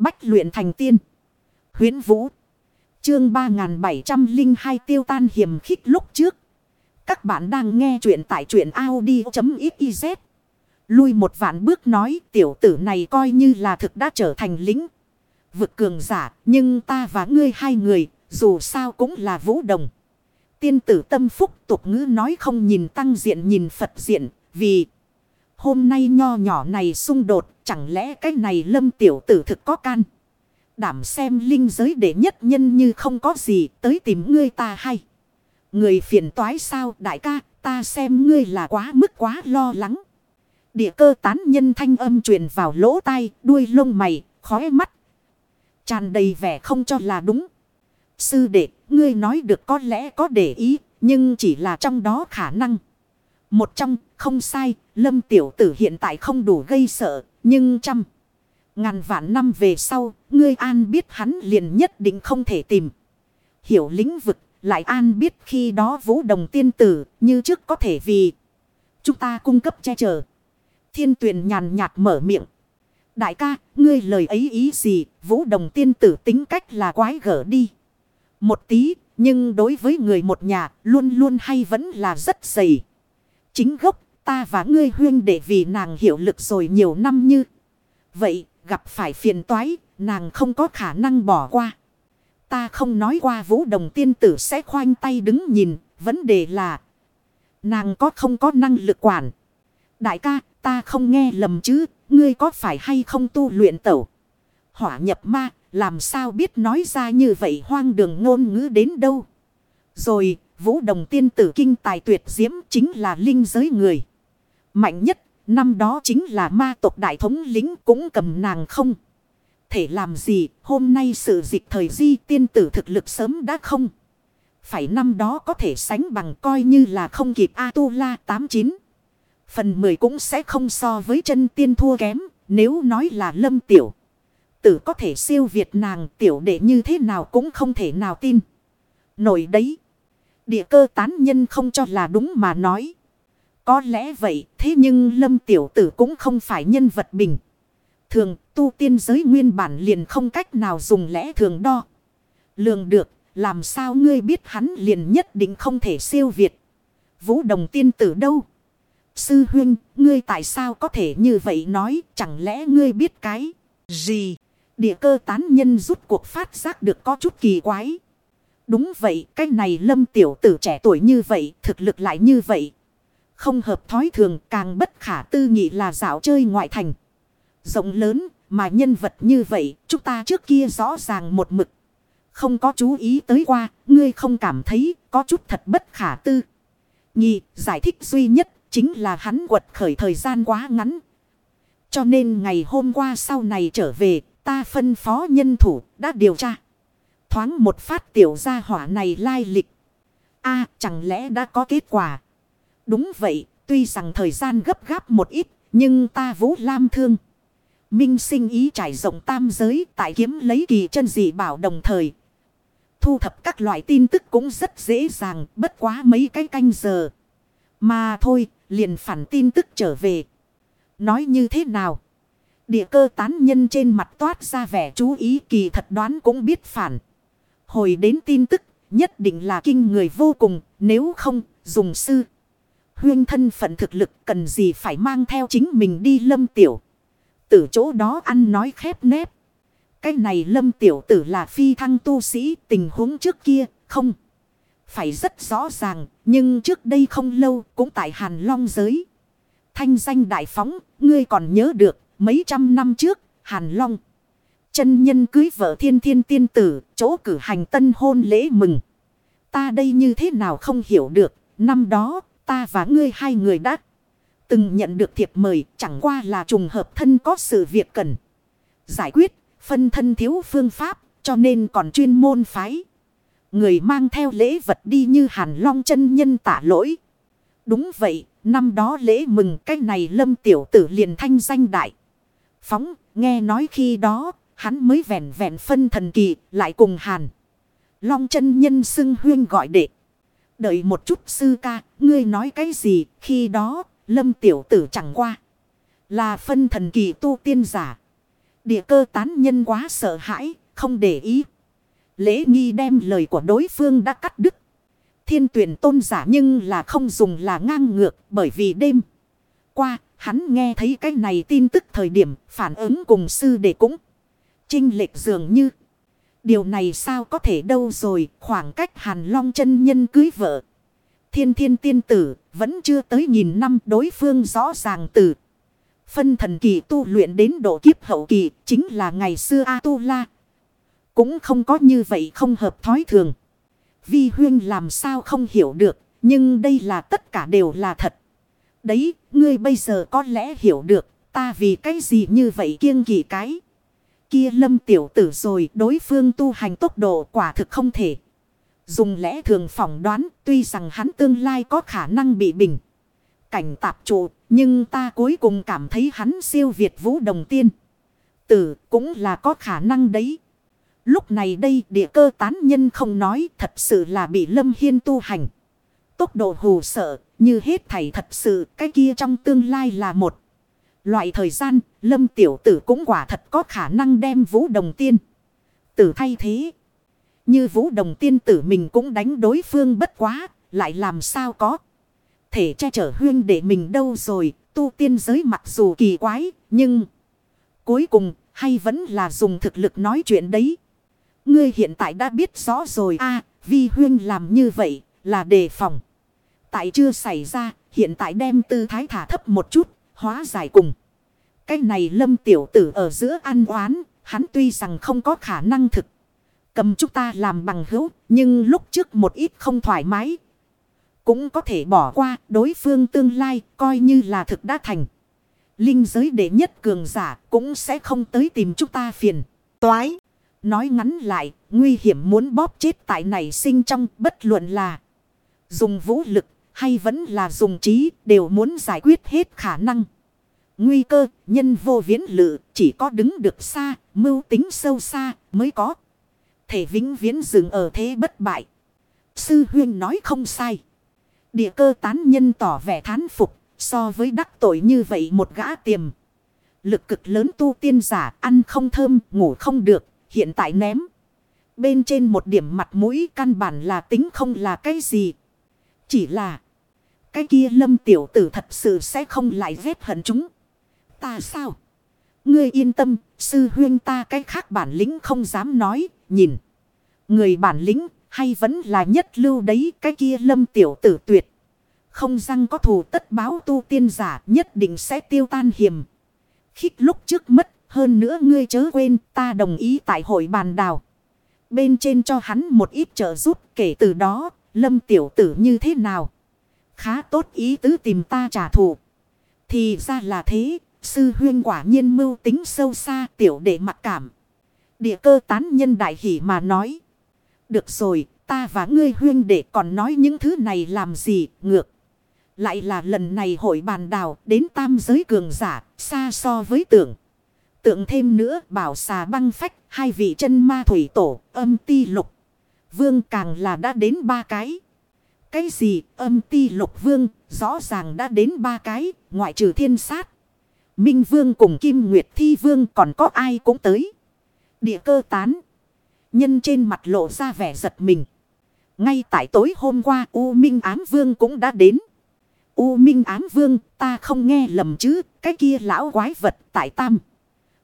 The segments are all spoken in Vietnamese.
Bách luyện thành tiên. Huyến Vũ. Chương 3702 tiêu tan hiểm khích lúc trước. Các bạn đang nghe truyện tại truyện Audi.xyz. Lui một vạn bước nói, tiểu tử này coi như là thực đã trở thành lính. Vực cường giả, nhưng ta và ngươi hai người, dù sao cũng là vũ đồng. Tiên tử tâm phúc tục ngữ nói không nhìn tăng diện nhìn Phật diện, vì hôm nay nho nhỏ này xung đột, chẳng lẽ cái này lâm tiểu tử thực có can. Đảm xem linh giới để nhất nhân như không có gì, tới tìm ngươi ta hay. Người phiền toái sao, đại ca, ta xem ngươi là quá mức quá lo lắng. Địa cơ tán nhân thanh âm truyền vào lỗ tai, đuôi lông mày, khóe mắt. Tràn đầy vẻ không cho là đúng. Sư đệ, ngươi nói được có lẽ có để ý, nhưng chỉ là trong đó khả năng. Một trong không sai lâm tiểu tử hiện tại không đủ gây sợ nhưng trăm. Ngàn vạn năm về sau, ngươi an biết hắn liền nhất định không thể tìm. Hiểu lĩnh vực, lại an biết khi đó vũ đồng tiên tử, như trước có thể vì chúng ta cung cấp che chở. Thiên tuyển nhàn nhạt mở miệng. Đại ca, ngươi lời ấy ý gì, vũ đồng tiên tử tính cách là quái gở đi. Một tí, nhưng đối với người một nhà, luôn luôn hay vẫn là rất dày. Chính gốc, ta và ngươi huyên để vì nàng hiệu lực rồi nhiều năm như. Vậy, gặp phải phiền toái, nàng không có khả năng bỏ qua. Ta không nói qua vũ đồng tiên tử sẽ khoanh tay đứng nhìn, vấn đề là nàng có không có năng lực quản. Đại ca, ta không nghe lầm chứ, ngươi có phải hay không tu luyện tẩu? Hỏa nhập ma, làm sao biết nói ra như vậy hoang đường ngôn ngữ đến đâu? Rồi, vũ đồng tiên tử kinh tài tuyệt diễm chính là linh giới người. Mạnh nhất Năm đó chính là ma tộc đại thống lính cũng cầm nàng không. Thể làm gì, hôm nay sự dịch thời di tiên tử thực lực sớm đã không. Phải năm đó có thể sánh bằng coi như là không kịp A-tu-la 89. Phần 10 cũng sẽ không so với chân tiên thua kém, nếu nói là lâm tiểu. Tử có thể siêu việt nàng tiểu đệ như thế nào cũng không thể nào tin. Nổi đấy. Địa cơ tán nhân không cho là đúng mà nói. Có lẽ vậy, thế nhưng lâm tiểu tử cũng không phải nhân vật bình. Thường, tu tiên giới nguyên bản liền không cách nào dùng lẽ thường đo. Lường được, làm sao ngươi biết hắn liền nhất định không thể siêu việt. Vũ đồng tiên tử đâu? Sư huynh, ngươi tại sao có thể như vậy nói, chẳng lẽ ngươi biết cái gì? Địa cơ tán nhân rút cuộc phát giác được có chút kỳ quái. Đúng vậy, cái này lâm tiểu tử trẻ tuổi như vậy, thực lực lại như vậy, không hợp thói thường càng bất khả tư nghị là dạo chơi ngoại thành. Rộng lớn mà nhân vật như vậy chúng ta trước kia rõ ràng một mực. Không có chú ý tới qua, ngươi không cảm thấy có chút thật bất khả tư. Nhị, giải thích duy nhất chính là hắn quật khởi thời gian quá ngắn. Cho nên ngày hôm qua sau này trở về, ta phân phó nhân thủ, đã điều tra. Thoáng một phát tiểu gia hỏa này lai lịch. a chẳng lẽ đã có kết quả. Đúng vậy, tuy rằng thời gian gấp gáp một ít, nhưng ta vũ lam thương. Minh sinh ý trải rộng tam giới tại kiếm lấy kỳ chân dị bảo đồng thời. Thu thập các loại tin tức cũng rất dễ dàng, bất quá mấy cái canh giờ. Mà thôi, liền phản tin tức trở về. Nói như thế nào? Địa cơ tán nhân trên mặt toát ra vẻ chú ý kỳ thật đoán cũng biết phản. Hồi đến tin tức, nhất định là kinh người vô cùng, nếu không, dùng sư. Huyên thân phận thực lực cần gì phải mang theo chính mình đi lâm tiểu. Từ chỗ đó ăn nói khép nép. Cái này lâm tiểu tử là phi thăng tu sĩ, tình huống trước kia, không. Phải rất rõ ràng, nhưng trước đây không lâu cũng tại Hàn Long giới. Thanh danh đại phóng, ngươi còn nhớ được, mấy trăm năm trước, Hàn Long. Chân nhân cưới vợ thiên thiên tiên tử, chỗ cử hành tân hôn lễ mừng. Ta đây như thế nào không hiểu được, năm đó ta và ngươi hai người đã từng nhận được thiệp mời chẳng qua là trùng hợp thân có sự việc cần giải quyết, phân thân thiếu phương pháp cho nên còn chuyên môn phái. Người mang theo lễ vật đi như hàn long chân nhân tả lỗi. Đúng vậy, năm đó lễ mừng cái này lâm tiểu tử liền thanh danh đại. Phóng, nghe nói khi đó, hắn mới vẹn vẹn phân thần kỳ, lại cùng hàn. Long chân nhân xưng huyên gọi đệ. Đợi một chút sư ca, ngươi nói cái gì, khi đó, lâm tiểu tử chẳng qua. Là phân thần kỳ tu tiên giả. Địa cơ tán nhân quá sợ hãi, không để ý. Lễ nghi đem lời của đối phương đã cắt đứt. Thiên tuyển tôn giả nhưng là không dùng là ngang ngược bởi vì đêm qua hắn nghe thấy cái này tin tức thời điểm phản ứng cùng sư đệ cũng trinh lệch dường như. Điều này sao có thể đâu rồi khoảng cách hàn long chân nhân cưới vợ. Thiên thiên tiên tử vẫn chưa tới nghìn năm đối phương rõ ràng từ. Phân thần kỳ tu luyện đến độ kiếp hậu kỳ chính là ngày xưa A-tu-la. Cũng không có như vậy không hợp thói thường. Vi huyên làm sao không hiểu được. Nhưng đây là tất cả đều là thật. Đấy, ngươi bây giờ có lẽ hiểu được. Ta vì cái gì như vậy kiêng kỳ cái. Kia lâm tiểu tử rồi, đối phương tu hành tốc độ quả thực không thể. Dùng lẽ thường phỏng đoán, tuy rằng hắn tương lai có khả năng bị bình. Cảnh tạp trụ, nhưng ta cuối cùng cảm thấy hắn siêu việt vũ đồng tiên. Tử cũng là có khả năng đấy. Lúc này đây, địa cơ tán nhân không nói, thật sự là bị lâm hiên tu hành. Tốc độ hù sợ, như hết thảy thật sự, cái kia trong tương lai là một. Loại thời gian lâm tiểu tử cũng quả thật có khả năng đem vũ đồng tiên. Tử thay thế. Như vũ đồng tiên tử mình cũng đánh đối phương bất quá. Lại làm sao có. Thể che chở huyên để mình đâu rồi. Tu tiên giới mặc dù kỳ quái. Nhưng. Cuối cùng hay vẫn là dùng thực lực nói chuyện đấy. Ngươi hiện tại đã biết rõ rồi a, Vi huyên làm như vậy là đề phòng. Tại chưa xảy ra. Hiện tại đem tư thái thả thấp một chút. Hóa giải cùng. Cái này lâm tiểu tử ở giữa ăn oán. Hắn tuy rằng không có khả năng thực. Cầm chúng ta làm bằng hữu. Nhưng lúc trước một ít không thoải mái. Cũng có thể bỏ qua đối phương tương lai coi như là thực đã thành. Linh giới đệ nhất cường giả cũng sẽ không tới tìm chúng ta phiền. Toái. Nói ngắn lại, nguy hiểm muốn bóp chết tại này sinh trong bất luận là dùng vũ lực hay vẫn là dùng trí đều muốn giải quyết hết khả năng. Nguy cơ, nhân vô viễn lự, chỉ có đứng được xa, mưu tính sâu xa mới có. Thể vĩnh viễn dừng ở thế bất bại. Sư huyên nói không sai. Địa cơ tán nhân tỏ vẻ thán phục, so với đắc tội như vậy một gã tiềm. Lực cực lớn tu tiên giả, ăn không thơm, ngủ không được, hiện tại ném. Bên trên một điểm mặt mũi căn bản là tính không là cái gì. Chỉ là cái kia lâm tiểu tử thật sự sẽ không lại ghét hận chúng. Ta sao? Ngươi yên tâm, sư huyên ta cái khác bản lĩnh không dám nói, nhìn. Người bản lĩnh hay vẫn là nhất lưu đấy cái kia lâm tiểu tử tuyệt. Không răng có thù tất báo tu tiên giả nhất định sẽ tiêu tan hiểm. Khích lúc trước mất hơn nữa ngươi chớ quên ta đồng ý tại hội bàn đào. Bên trên cho hắn một ít trợ giúp kể từ đó lâm tiểu tử như thế nào. Khá tốt ý tứ tìm ta trả thù. Thì ra là thế Sư huyên quả nhiên mưu tính sâu xa tiểu đệ mặc cảm. Địa cơ tán nhân đại hỷ mà nói. Được rồi, ta và ngươi huyên đệ còn nói những thứ này làm gì, ngược. Lại là lần này hội bàn đào đến tam giới cường giả, xa so với tưởng. Tượng thêm nữa bảo xà băng phách, hai vị chân ma thủy tổ, âm ti lục. Vương càng là đã đến ba cái. Cái gì âm ti lục vương, rõ ràng đã đến ba cái, ngoại trừ thiên sát. Minh Vương cùng Kim Nguyệt Thi Vương còn có ai cũng tới. Địa cơ tán. Nhân trên mặt lộ ra vẻ giật mình. Ngay tại tối hôm qua U Minh Ám Vương cũng đã đến. U Minh Ám Vương ta không nghe lầm chứ. Cái kia lão quái vật tại Tam.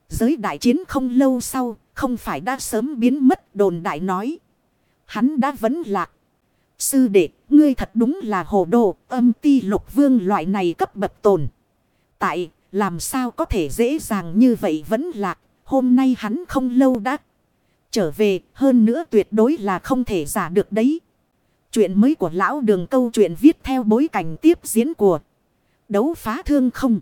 Giới đại chiến không lâu sau. Không phải đã sớm biến mất đồn đại nói. Hắn đã vấn lạc. Sư đệ, ngươi thật đúng là hồ đồ, âm ti lục vương loại này cấp bậc tồn. Tại, làm sao có thể dễ dàng như vậy vẫn lạc. Hôm nay hắn không lâu đã trở về. Hơn nữa tuyệt đối là không thể giả được đấy. Chuyện mới của lão đường câu chuyện viết theo bối cảnh tiếp diễn của đấu phá thương không.